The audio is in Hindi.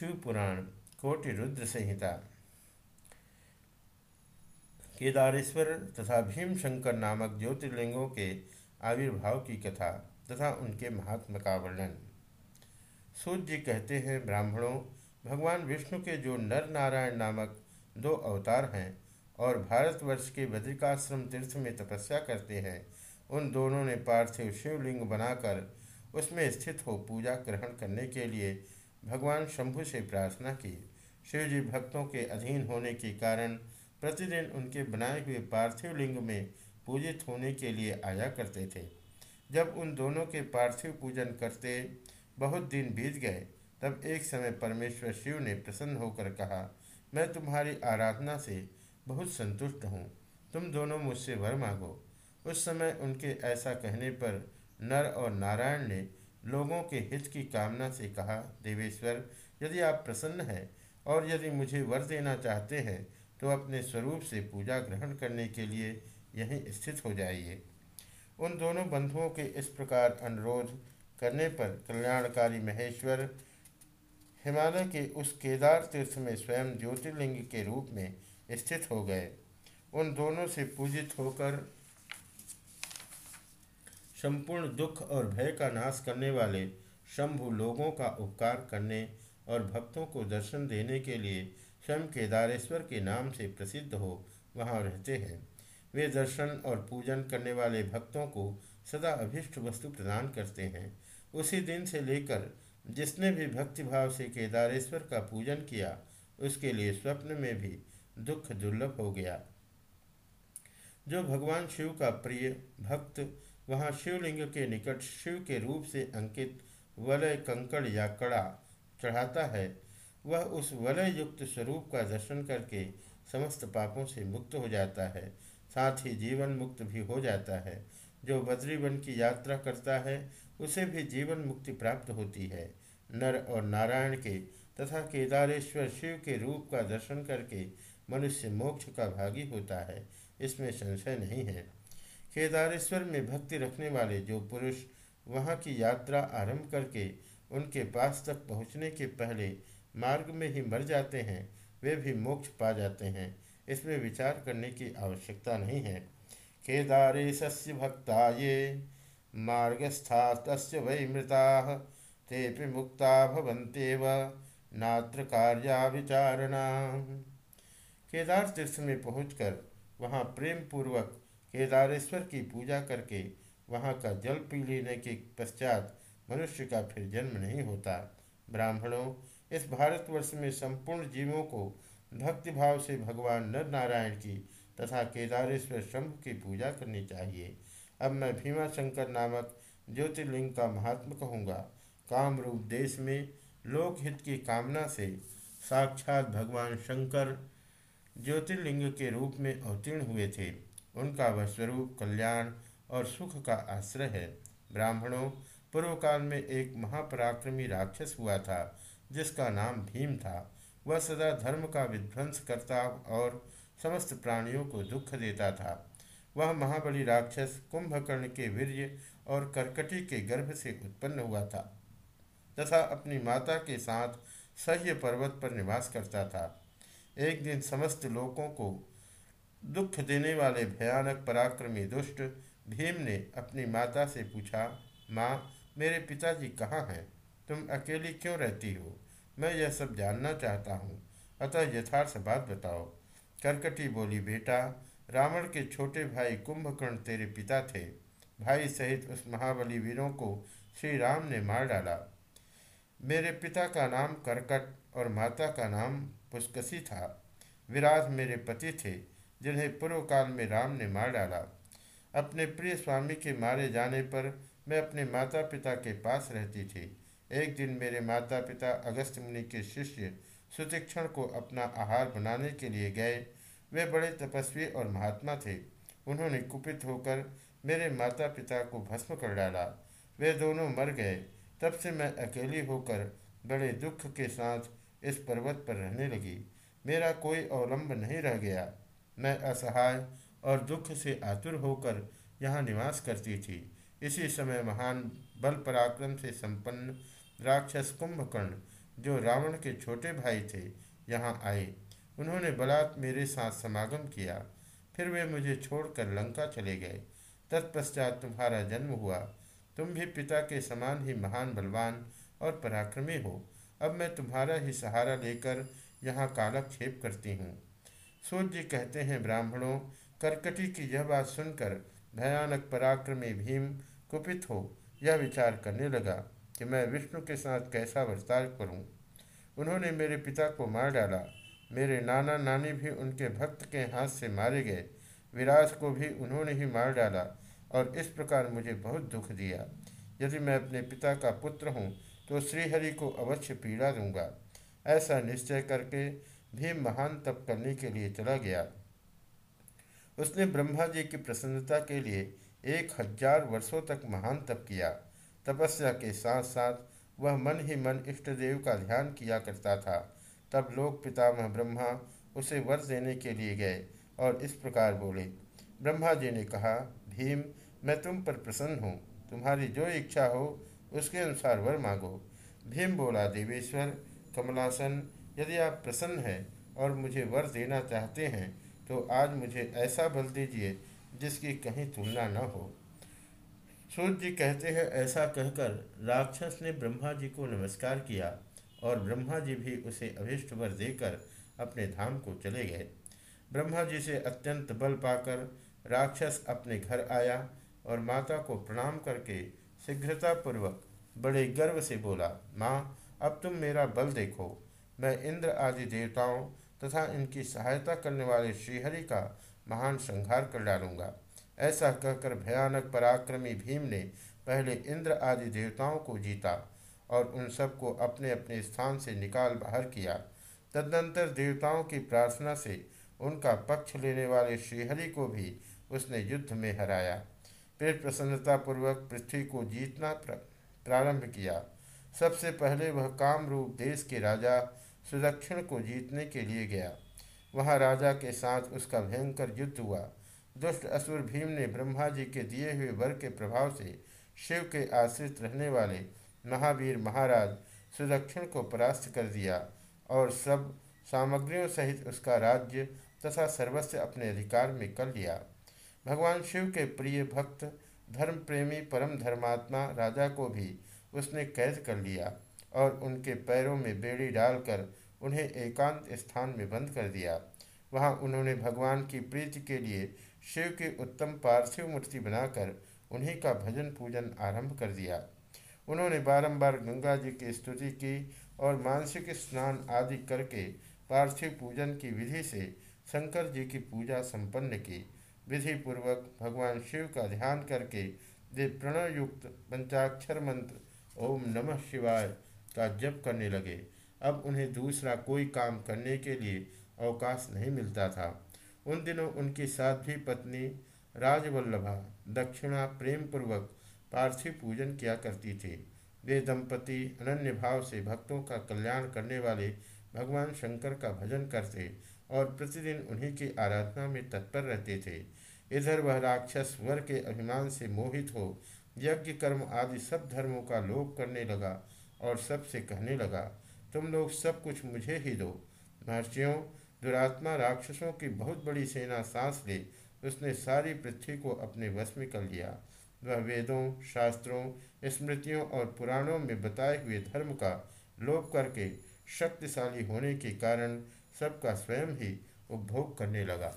शिव पुराण कोटि रुद्र संहिता केदारेश्वर तथा भीमशंकर नामक ज्योतिर्लिंगों के आविर्भाव की कथा तथा उनके महात्म का वर्णन। सूर्य जी कहते हैं, ब्राह्मणों, भगवान विष्णु के जो नर नारायण नामक दो अवतार हैं और भारतवर्ष के बद्रिकाश्रम तीर्थ में तपस्या करते हैं, उन दोनों ने पार्थिव शिवलिंग बनाकर उसमें स्थित हो पूजा ग्रहण करने के लिए भगवान शंभु से प्रार्थना की। शिवजी भक्तों के अधीन होने के कारण प्रतिदिन उनके बनाए हुए पार्थिव लिंग में पूजित होने के लिए आया करते थे। जब उन दोनों के पार्थिव पूजन करते बहुत दिन बीत गए, तब एक समय परमेश्वर शिव ने प्रसन्न होकर कहा, मैं तुम्हारी आराधना से बहुत संतुष्ट हूँ। तुम दोनों मुझसे वर मांगो। उस समय उनके ऐसा कहने पर नर और नारायण ने लोगों के हित की कामना से कहा, देवेश्वर, यदि आप प्रसन्न हैं और यदि मुझे वर देना चाहते हैं तो अपने स्वरूप से पूजा ग्रहण करने के लिए यहीं स्थित हो जाइए उन दोनों बंधुओं के इस प्रकार अनुरोध करने पर कल्याणकारी महेश्वर हिमालय के उस केदार तीर्थ में स्वयं ज्योतिर्लिंग के रूप में स्थित हो गए। उन दोनों से पूजित होकर संपूर्ण दुख और भय का नाश करने वाले शंभु लोगों का उपकार करने और भक्तों को दर्शन देने के लिए स्वयं केदारेश्वर के नाम से प्रसिद्ध हो, वहाँ रहते हैं। वे दर्शन और पूजन करने वाले भक्तों को सदा अभिष्ट वस्तु प्रदान करते हैं। उसी दिन से लेकर जिसने भी भक्तिभाव से केदारेश्वर का पूजन किया, उसके लिए स्वप्न में भी दुख दुर्लभ हो गया। जो भगवान शिव का प्रिय भक्त वहाँ शिवलिंग के निकट शिव के रूप से अंकित वलय कंकड़ या कड़ा चढ़ाता है। वह उस वलय युक्त स्वरूप का दर्शन करके समस्त पापों से मुक्त हो जाता है। साथ ही जीवन मुक्त भी हो जाता है। जो बद्रीवन की यात्रा करता है, उसे भी जीवन मुक्ति प्राप्त होती है। नर और नारायण के तथा केदारेश्वर शिव के रूप का दर्शन करके मनुष्य मोक्ष का भागी होता है। इसमें संशय नहीं है। केदारेश्वर में भक्ति रखने वाले जो पुरुष वहाँ की यात्रा आरंभ करके उनके पास तक पहुँचने के पहले मार्ग में ही मर जाते हैं, वे भी मोक्ष पा जाते हैं। इसमें विचार करने की आवश्यकता नहीं है। केदारे सस्य भक्ता ये मार्गस्था तस् वै मृता ते भी मुक्ता भवंतेव नात्र कार्या विचारणा। केदार तीर्थ में पहुंचकर वहाँ प्रेम पूर्वक केदारेश्वर की पूजा करके वहाँ का जल पी लेने के पश्चात मनुष्य का फिर जन्म नहीं होता। ब्राह्मणों, इस भारतवर्ष में संपूर्ण जीवों को भक्तिभाव से भगवान नर नारायण की तथा केदारेश्वर शंभ की पूजा करनी चाहिए। अब मैं भीमा शंकर नामक ज्योतिर्लिंग का महात्मा कहूँगा। कामरूप देश में लोकहित की कामना से साक्षात भगवान शंकर ज्योतिर्लिंग के रूप में अवतीर्ण हुए थे। उनका वह स्वरूप कल्याण और सुख का आश्रय है। ब्राह्मणों पूर्व काल में एक महापराक्रमी राक्षस हुआ था, जिसका नाम भीम था। वह सदा धर्म का विध्वंस करता और समस्त प्राणियों को दुख देता था। वह महाबली राक्षस कुंभकर्ण के वीर्य और कर्कटी के गर्भ से उत्पन्न हुआ था तथा अपनी माता के साथ सह्य पर्वत पर निवास करता था। एक दिन समस्त लोगों को दुख देने वाले भयानक पराक्रमी दुष्ट भीम ने अपनी माता से पूछा, माँ, मेरे पिताजी कहाँ हैं? तुम अकेली क्यों रहती हो? मैं यह सब जानना चाहता हूँ। अतः यथार्थ बात बताओ। करकटी बोली, बेटा, रावण के छोटे भाई कुंभकर्ण तेरे पिता थे। भाई सहित उस महाबली वीरों को श्री राम ने मार डाला। मेरे पिता का नाम करकट और माता का नाम पुष्कसी था। विराज मेरे पति थे। जिन्हें पूर्व काल में राम ने मार डाला। अपने प्रिय स्वामी के मारे जाने पर मैं अपने माता पिता के पास रहती थी। एक दिन मेरे माता पिता अगस्त मुनि के शिष्य सुतीक्षण को अपना आहार बनाने के लिए गए। वे बड़े तपस्वी और महात्मा थे। उन्होंने कुपित होकर मेरे माता पिता को भस्म कर डाला। वे दोनों मर गए। तब से मैं अकेली होकर बड़े दुख के साथ इस पर्वत पर रहने लगी। मेरा कोई अवलंब नहीं रह गया। मैं असहाय और दुख से आतुर होकर यहाँ निवास करती थी। इसी समय महान बल पराक्रम से संपन्न राक्षस कुंभकर्ण, जो रावण के छोटे भाई थे, यहाँ आए। उन्होंने बलात् मेरे साथ समागम किया। फिर वे मुझे छोड़कर लंका चले गए। तत्पश्चात तुम्हारा जन्म हुआ। तुम भी पिता के समान ही महान बलवान और पराक्रमी हो। अब मैं तुम्हारा ही सहारा लेकर यहाँ कालक्षेप करती हूँ। सूर्य जी कहते हैं, ब्राह्मणों, करकटी की यह बात सुनकर भयानक पराक्रमी भीम कुपित हो यह विचार करने लगा कि मैं विष्णु के साथ कैसा वर्ताव करूँ। उन्होंने मेरे पिता को मार डाला। मेरे नाना नानी भी उनके भक्त के हाथ से मारे गए। विराज को भी उन्होंने ही मार डाला और इस प्रकार मुझे बहुत दुख दिया। यदि मैं अपने पिता का पुत्र हूँ तो श्रीहरि को अवश्य पीड़ा दूँगा। ऐसा निश्चय करके भीम महान तप करने के लिए चला गया। उसने ब्रह्मा जी की प्रसन्नता के लिए एक हज़ार वर्षों तक महान तप किया। तपस्या के साथ साथ वह मन ही मन इष्ट देव का ध्यान किया करता था। तब लोक पितामह ब्रह्मा उसे वर देने के लिए गए और इस प्रकार बोले, ब्रह्मा जी ने कहा, भीम, मैं तुम पर प्रसन्न हूँ। तुम्हारी जो इच्छा हो, उसके अनुसार वर मांगो। भीम बोला, देवेश्वर, कमलासन यदि आप प्रसन्न हैं और मुझे वर देना चाहते हैं तो आज मुझे ऐसा बल दीजिए जिसकी कहीं तुलना न हो। सूर्य जी कहते हैं, ऐसा कहकर राक्षस ने ब्रह्मा जी को नमस्कार किया और ब्रह्मा जी भी उसे अभिष्ट वर देकर अपने धाम को चले गए। ब्रह्मा जी से अत्यंत बल पाकर राक्षस अपने घर आया और माता को प्रणाम करके शीघ्रतापूर्वक बड़े गर्व से बोला, माँ, अब तुम मेरा बल देखो। मैं इंद्र आदि देवताओं तथा इनकी सहायता करने वाले श्रीहरि का महान संहार कर डालूँगा। ऐसा कहकर भयानक पराक्रमी भीम ने पहले इंद्र आदि देवताओं को जीता और उन सबको अपने अपने स्थान से निकाल बाहर किया। तदनंतर देवताओं की प्रार्थना से उनका पक्ष लेने वाले श्रीहरि को भी उसने युद्ध में हराया। फिर प्रसन्नतापूर्वक पृथ्वी को जीतना प्रारंभ किया। सबसे पहले वह कामरूप देश के राजा सुदक्षिण को जीतने के लिए गया। वहाँ राजा के साथ उसका भयंकर युद्ध हुआ। दुष्ट असुर भीम ने ब्रह्मा जी के दिए हुए वर के प्रभाव से शिव के आश्रित रहने वाले महावीर महाराज सुदक्षिण को परास्त कर दिया और सब सामग्रियों सहित उसका राज्य तथा सर्वस्व अपने अधिकार में कर लिया। भगवान शिव के प्रिय भक्त धर्म प्रेमी परम धर्मात्मा राजा को भी उसने कैद कर लिया। और उनके पैरों में बेड़ी डालकर उन्हें एकांत स्थान में बंद कर दिया। वहाँ उन्होंने भगवान की प्रीति के लिए शिव की उत्तम पार्थिव मूर्ति बनाकर उन्हीं का भजन पूजन आरंभ कर दिया। उन्होंने बारंबार गंगा जी की स्तुति की और मानसिक स्नान आदि करके पार्थिव पूजन की विधि से शंकर जी की पूजा संपन्न की। विधि पूर्वक भगवान शिव का ध्यान करके वे प्रणव युक्त पंचाक्षर मंत्र ओम नमः शिवाय का जप करने लगे। अब उन्हें दूसरा कोई काम करने के लिए अवकाश नहीं मिलता था। उन दिनों उनकी साध्वी पत्नी राजवल्लभा दक्षिणा प्रेम पूर्वक पार्थिव पूजन किया करती थी। वे दंपति अनन्य भाव से भक्तों का कल्याण करने वाले भगवान शंकर का भजन करते और प्रतिदिन उन्हीं की आराधना में तत्पर रहते थे। इधर वह राक्षस वर के अभिमान से मोहित हो, यज्ञ कर्म आदि सब धर्मों का लोप करने लगा और सबसे कहने लगा, तुम लोग सब कुछ मुझे ही दो। महर्षियों, दुरात्मा राक्षसों की बहुत बड़ी सेना सांस ले। उसने सारी पृथ्वी को अपने वश में कर लिया। वह वेदों, शास्त्रों, स्मृतियों और पुराणों में बताए हुए धर्म का लोप करके शक्तिशाली होने के कारण सबका स्वयं ही उपभोग करने लगा।